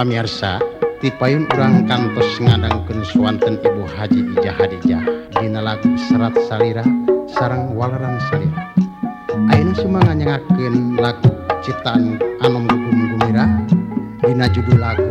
pamiarsa tipayun urang kantos ngadangkeun swanten Ibu Haji Ijah Hadijah dina lagu serat salira sarang walaran salira. Ayeuna sumangga nyangakeun lagu ciptaan Anom Gugum Gumira dina judul lagu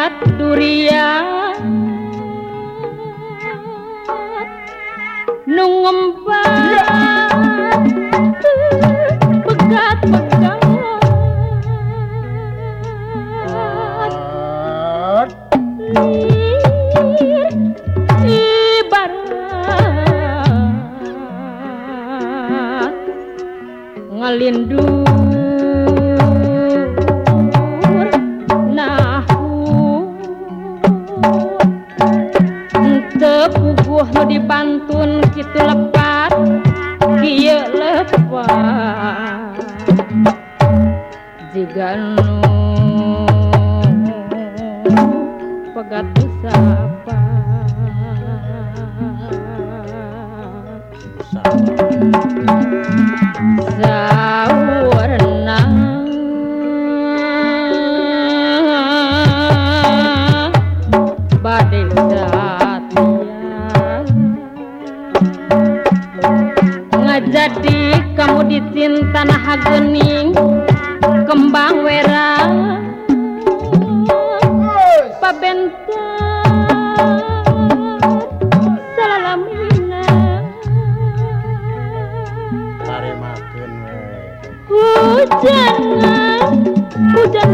Duriat duriat nungembang pegat pegat telepat Ki lepat jika pegat sapa tanah gening kembang wera pabentar salalamina taremakeun we hujan hujan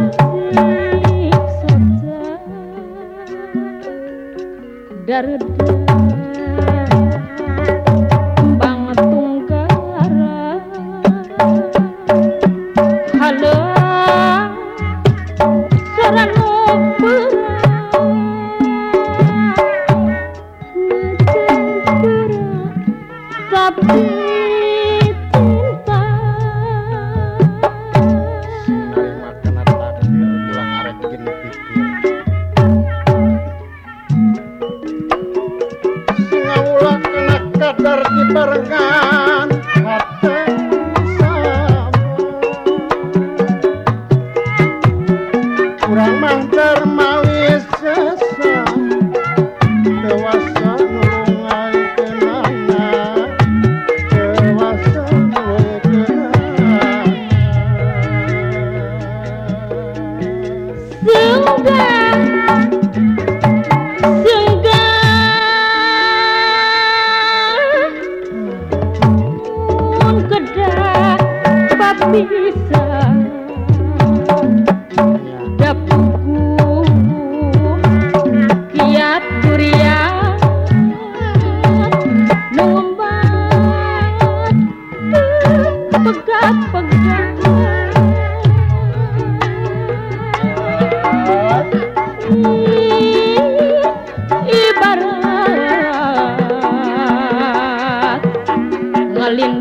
nahguh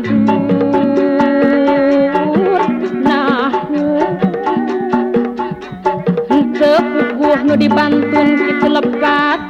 nu dibantun kita lepat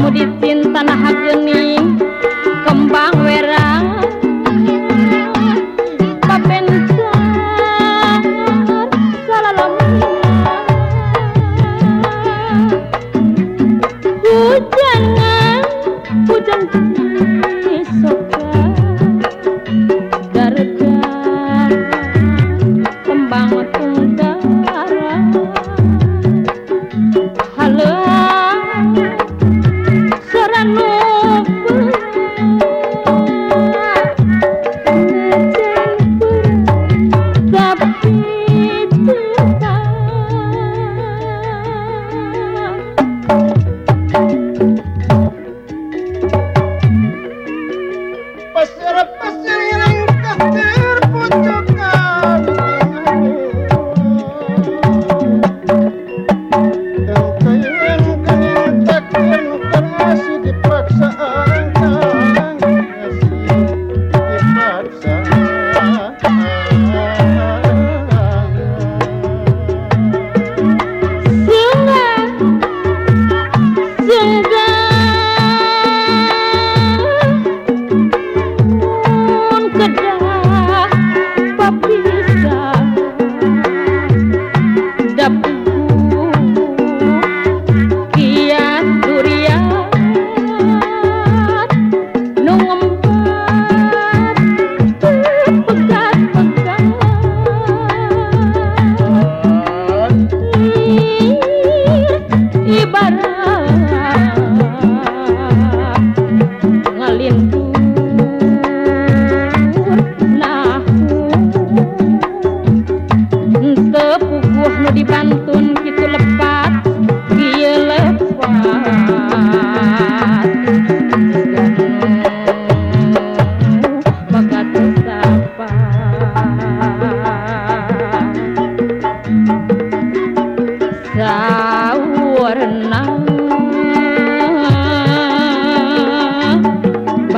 murid cinta nah geni.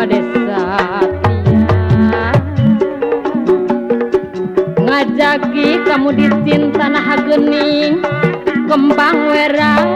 desa ngajaki kamu di Sin tanah Hagening kembang werang